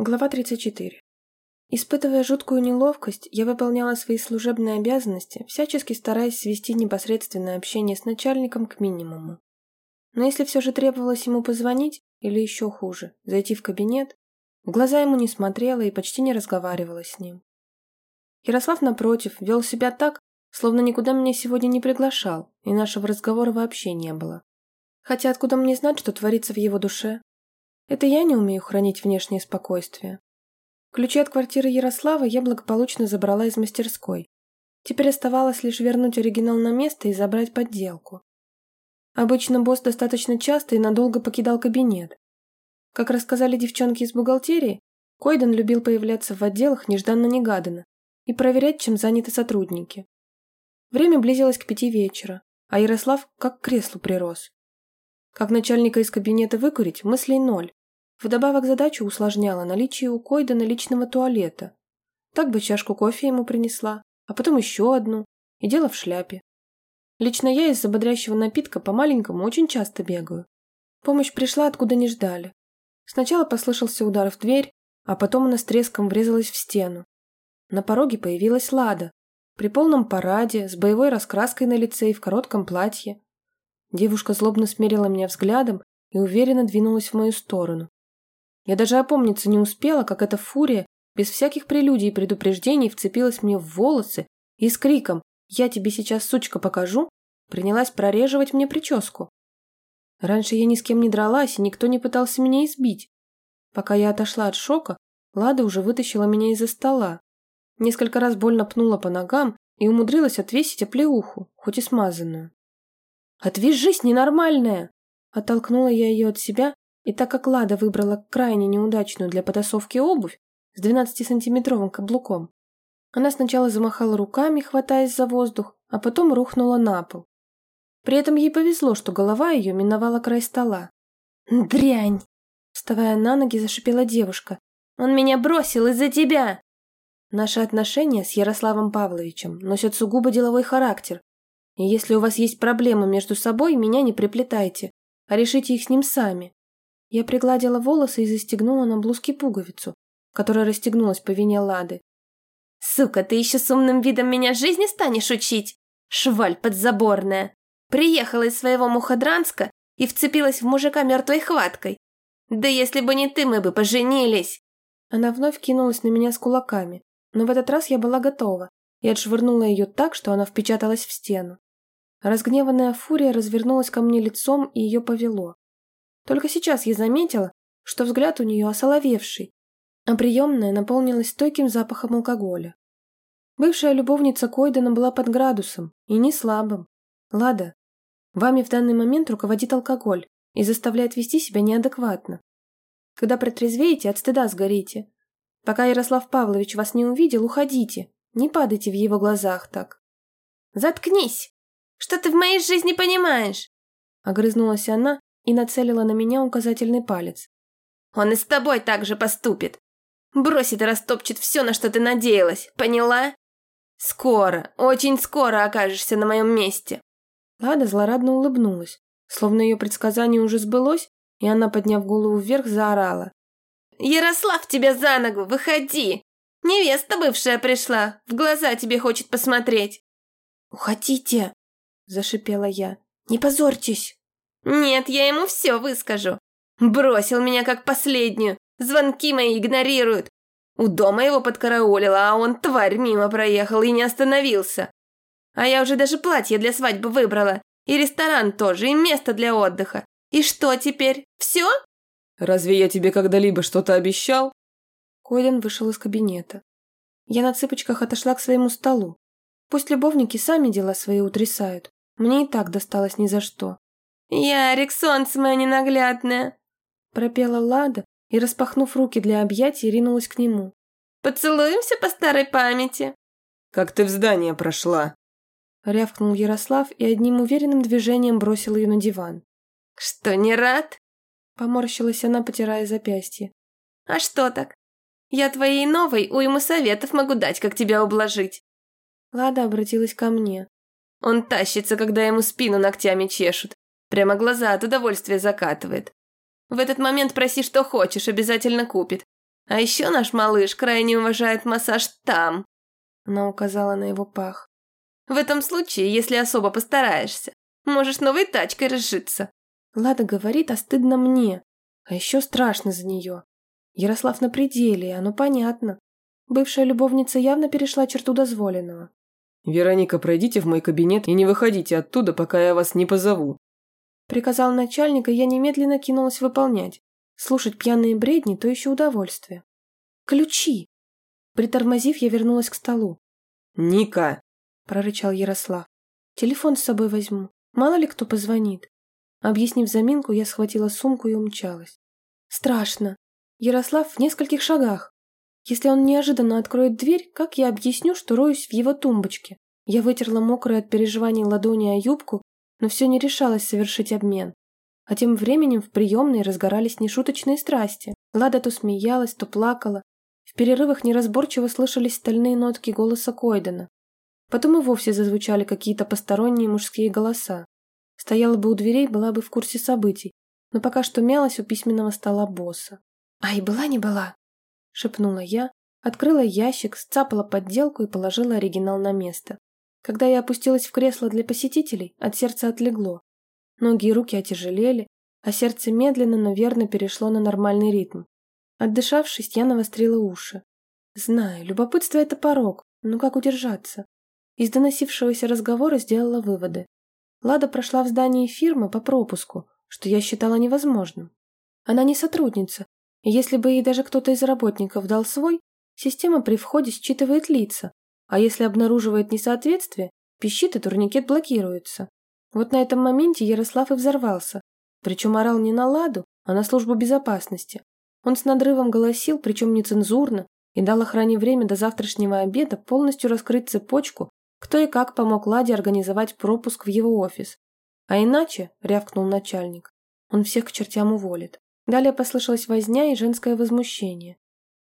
Глава 34. Испытывая жуткую неловкость, я выполняла свои служебные обязанности, всячески стараясь свести непосредственное общение с начальником к минимуму. Но если все же требовалось ему позвонить, или еще хуже, зайти в кабинет, в глаза ему не смотрела и почти не разговаривала с ним. Ярослав, напротив, вел себя так, словно никуда меня сегодня не приглашал, и нашего разговора вообще не было. Хотя откуда мне знать, что творится в его душе? Это я не умею хранить внешнее спокойствие. Ключи от квартиры Ярослава я благополучно забрала из мастерской. Теперь оставалось лишь вернуть оригинал на место и забрать подделку. Обычно босс достаточно часто и надолго покидал кабинет. Как рассказали девчонки из бухгалтерии, Койден любил появляться в отделах нежданно-негаданно и проверять, чем заняты сотрудники. Время близилось к пяти вечера, а Ярослав как к креслу прирос. Как начальника из кабинета выкурить, мыслей ноль. Вдобавок задачу усложняло наличие у Койдена личного туалета. Так бы чашку кофе ему принесла, а потом еще одну, и дело в шляпе. Лично я из-за бодрящего напитка по-маленькому очень часто бегаю. Помощь пришла, откуда не ждали. Сначала послышался удар в дверь, а потом она с треском врезалась в стену. На пороге появилась Лада, при полном параде, с боевой раскраской на лице и в коротком платье. Девушка злобно смерила меня взглядом и уверенно двинулась в мою сторону. Я даже опомниться не успела, как эта фурия без всяких прелюдий и предупреждений вцепилась мне в волосы и с криком «Я тебе сейчас, сучка, покажу!» принялась прореживать мне прическу. Раньше я ни с кем не дралась, и никто не пытался меня избить. Пока я отошла от шока, Лада уже вытащила меня из-за стола. Несколько раз больно пнула по ногам и умудрилась отвесить оплеуху, хоть и смазанную. «Отвяжись, ненормальная!» Оттолкнула я ее от себя и так как Лада выбрала крайне неудачную для потасовки обувь с 12-сантиметровым каблуком, она сначала замахала руками, хватаясь за воздух, а потом рухнула на пол. При этом ей повезло, что голова ее миновала край стола. «Дрянь!» Вставая на ноги, зашипела девушка. «Он меня бросил из-за тебя!» Наши отношения с Ярославом Павловичем носят сугубо деловой характер. И если у вас есть проблемы между собой, меня не приплетайте, а решите их с ним сами. Я пригладила волосы и застегнула на блузке пуговицу, которая расстегнулась по вине Лады. «Сука, ты еще с умным видом меня жизни станешь учить? Шваль подзаборная! Приехала из своего Мухадранска и вцепилась в мужика мертвой хваткой. Да если бы не ты, мы бы поженились!» Она вновь кинулась на меня с кулаками, но в этот раз я была готова и отшвырнула ее так, что она впечаталась в стену. Разгневанная фурия развернулась ко мне лицом и ее повело. Только сейчас я заметила, что взгляд у нее осоловевший, а приемная наполнилась стойким запахом алкоголя. Бывшая любовница Койдена была под градусом, и не слабым. Лада, вами в данный момент руководит алкоголь и заставляет вести себя неадекватно. Когда протрезвеете, от стыда сгорите. Пока Ярослав Павлович вас не увидел, уходите. Не падайте в его глазах так. «Заткнись! Что ты в моей жизни понимаешь?» Огрызнулась она и нацелила на меня указательный палец. «Он и с тобой так же поступит. Бросит и растопчет все, на что ты надеялась, поняла? Скоро, очень скоро окажешься на моем месте». Лада злорадно улыбнулась, словно ее предсказание уже сбылось, и она, подняв голову вверх, заорала. «Ярослав, тебя за ногу, выходи! Невеста бывшая пришла, в глаза тебе хочет посмотреть!» «Уходите!» – зашипела я. «Не позорьтесь!» Нет, я ему все выскажу. Бросил меня как последнюю. Звонки мои игнорируют. У дома его подкараулила, а он, тварь, мимо проехал и не остановился. А я уже даже платье для свадьбы выбрала. И ресторан тоже, и место для отдыха. И что теперь? Все? Разве я тебе когда-либо что-то обещал? Колин вышел из кабинета. Я на цыпочках отошла к своему столу. Пусть любовники сами дела свои утрясают. Мне и так досталось ни за что. «Ярик, солнце мое ненаглядное!» Пропела Лада и, распахнув руки для объятий, ринулась к нему. «Поцелуемся по старой памяти?» «Как ты в здание прошла?» Рявкнул Ярослав и одним уверенным движением бросил ее на диван. «Что, не рад?» Поморщилась она, потирая запястье. «А что так? Я твоей новой уйму советов могу дать, как тебя ублажить». Лада обратилась ко мне. «Он тащится, когда ему спину ногтями чешут. Прямо глаза от удовольствия закатывает. В этот момент проси, что хочешь, обязательно купит. А еще наш малыш крайне уважает массаж там. Она указала на его пах. В этом случае, если особо постараешься, можешь новой тачкой разжиться. Лада говорит, а стыдно мне. А еще страшно за нее. Ярослав на пределе, оно понятно. Бывшая любовница явно перешла черту дозволенного. «Вероника, пройдите в мой кабинет и не выходите оттуда, пока я вас не позову». Приказал начальник, и я немедленно кинулась выполнять. Слушать пьяные бредни – то еще удовольствие. «Ключи!» Притормозив, я вернулась к столу. «Ника!» – прорычал Ярослав. «Телефон с собой возьму. Мало ли кто позвонит». Объяснив заминку, я схватила сумку и умчалась. Страшно. Ярослав в нескольких шагах. Если он неожиданно откроет дверь, как я объясню, что роюсь в его тумбочке? Я вытерла мокрые от переживаний ладони о юбку, но все не решалось совершить обмен. А тем временем в приемной разгорались нешуточные страсти. Лада то смеялась, то плакала. В перерывах неразборчиво слышались стальные нотки голоса Койдена. Потом и вовсе зазвучали какие-то посторонние мужские голоса. Стояла бы у дверей, была бы в курсе событий, но пока что мялась у письменного стола босса. «Ай, была не была!» – шепнула я, открыла ящик, сцапала подделку и положила оригинал на место. Когда я опустилась в кресло для посетителей, от сердца отлегло. Ноги и руки отяжелели, а сердце медленно, но верно перешло на нормальный ритм. Отдышавшись, я навострила уши. Знаю, любопытство – это порог, но как удержаться? Из доносившегося разговора сделала выводы. Лада прошла в здании фирмы по пропуску, что я считала невозможным. Она не сотрудница, и если бы ей даже кто-то из работников дал свой, система при входе считывает лица, а если обнаруживает несоответствие, пищит и турникет блокируется. Вот на этом моменте Ярослав и взорвался, причем орал не на Ладу, а на службу безопасности. Он с надрывом голосил, причем нецензурно, и дал охране время до завтрашнего обеда полностью раскрыть цепочку, кто и как помог Ладе организовать пропуск в его офис. А иначе, рявкнул начальник, он всех к чертям уволит. Далее послышалась возня и женское возмущение.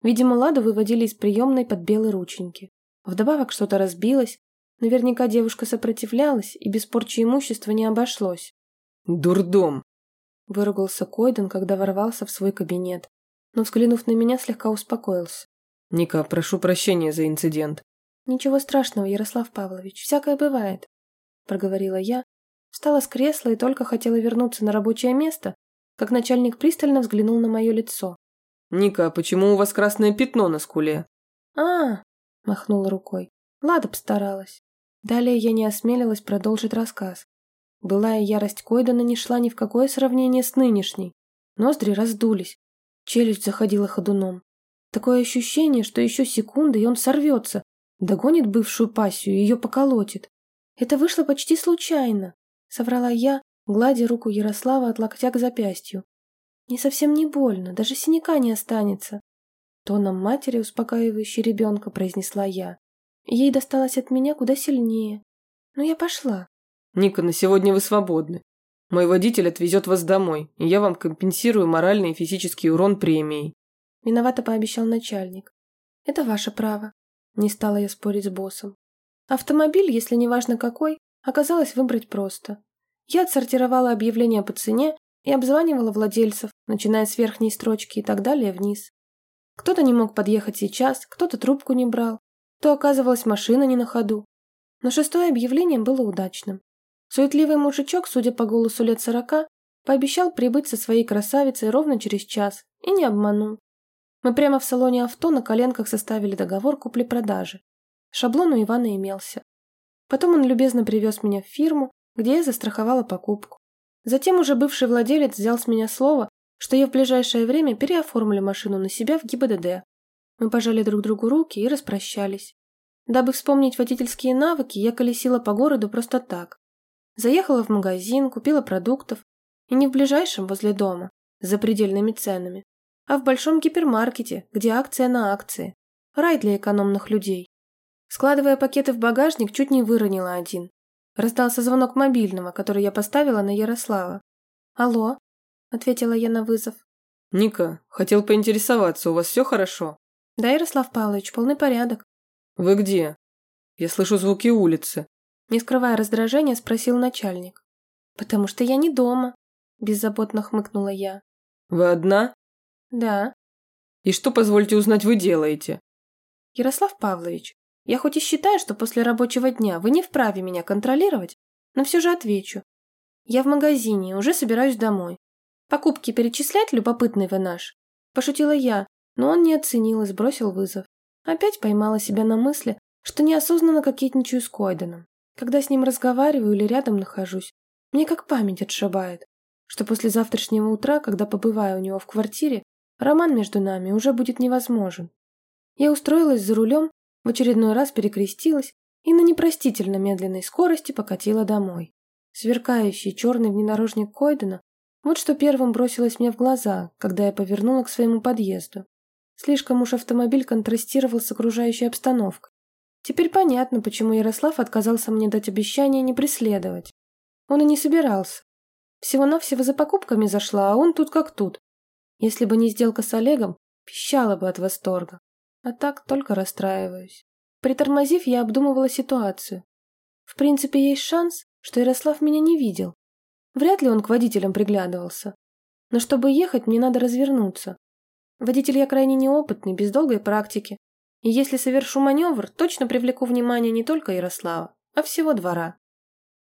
Видимо, Ладу выводили из приемной под белые рученьки. Вдобавок что-то разбилось. Наверняка девушка сопротивлялась, и без порчи имущества не обошлось. «Дурдом!» – выругался Койден, когда ворвался в свой кабинет. Но, взглянув на меня, слегка успокоился. «Ника, прошу прощения за инцидент». «Ничего страшного, Ярослав Павлович, всякое бывает», – проговорила я, встала с кресла и только хотела вернуться на рабочее место, как начальник пристально взглянул на мое лицо. «Ника, а почему у вас красное пятно на скуле?» «А, — махнула рукой. Лада постаралась. Далее я не осмелилась продолжить рассказ. Былая ярость Койдена не шла ни в какое сравнение с нынешней. Ноздри раздулись. Челюсть заходила ходуном. Такое ощущение, что еще секунды, и он сорвется, догонит бывшую пассию и ее поколотит. Это вышло почти случайно, соврала я, гладя руку Ярослава от локтя к запястью. Не совсем не больно, даже синяка не останется. Тоном матери, успокаивающей ребенка, произнесла я. Ей досталось от меня куда сильнее. Но я пошла. Ника, на сегодня вы свободны. Мой водитель отвезет вас домой, и я вам компенсирую моральный и физический урон премией. Виновато пообещал начальник. Это ваше право. Не стала я спорить с боссом. Автомобиль, если не важно какой, оказалось выбрать просто. Я отсортировала объявления по цене и обзванивала владельцев, начиная с верхней строчки и так далее вниз. Кто-то не мог подъехать сейчас, кто-то трубку не брал, то оказывалась машина не на ходу. Но шестое объявление было удачным. Суетливый мужичок, судя по голосу лет сорока, пообещал прибыть со своей красавицей ровно через час и не обманул. Мы прямо в салоне авто на коленках составили договор купли-продажи. Шаблон у Ивана имелся. Потом он любезно привез меня в фирму, где я застраховала покупку. Затем уже бывший владелец взял с меня слово, что я в ближайшее время переоформлю машину на себя в ГИБДД. Мы пожали друг другу руки и распрощались. Дабы вспомнить водительские навыки, я колесила по городу просто так. Заехала в магазин, купила продуктов, и не в ближайшем возле дома, с запредельными ценами, а в большом гипермаркете, где акция на акции. Рай для экономных людей. Складывая пакеты в багажник, чуть не выронила один. Раздался звонок мобильного, который я поставила на Ярослава. «Алло?» – ответила я на вызов. «Ника, хотел поинтересоваться, у вас все хорошо?» «Да, Ярослав Павлович, полный порядок». «Вы где?» «Я слышу звуки улицы». Не скрывая раздражения, спросил начальник. «Потому что я не дома», – беззаботно хмыкнула я. «Вы одна?» «Да». И что, позвольте узнать, вы делаете? Ярослав Павлович, я хоть и считаю, что после рабочего дня вы не вправе меня контролировать, но все же отвечу. Я в магазине, уже собираюсь домой. Покупки перечислять, любопытный вы наш? Пошутила я, но он не оценил и сбросил вызов. Опять поймала себя на мысли, что неосознанно кокетничаю с Койденом. Когда с ним разговариваю или рядом нахожусь, мне как память отшибает, что после завтрашнего утра, когда побываю у него в квартире, роман между нами уже будет невозможен. Я устроилась за рулем, в очередной раз перекрестилась и на непростительно медленной скорости покатила домой. Сверкающий черный внедорожник Койдена вот что первым бросилось мне в глаза, когда я повернула к своему подъезду. Слишком уж автомобиль контрастировал с окружающей обстановкой. Теперь понятно, почему Ярослав отказался мне дать обещание не преследовать. Он и не собирался. Всего-навсего за покупками зашла, а он тут как тут. Если бы не сделка с Олегом, пищала бы от восторга. А так только расстраиваюсь. Притормозив, я обдумывала ситуацию. В принципе, есть шанс, что Ярослав меня не видел, Вряд ли он к водителям приглядывался. Но чтобы ехать, мне надо развернуться. Водитель я крайне неопытный, без долгой практики. И если совершу маневр, точно привлеку внимание не только Ярослава, а всего двора.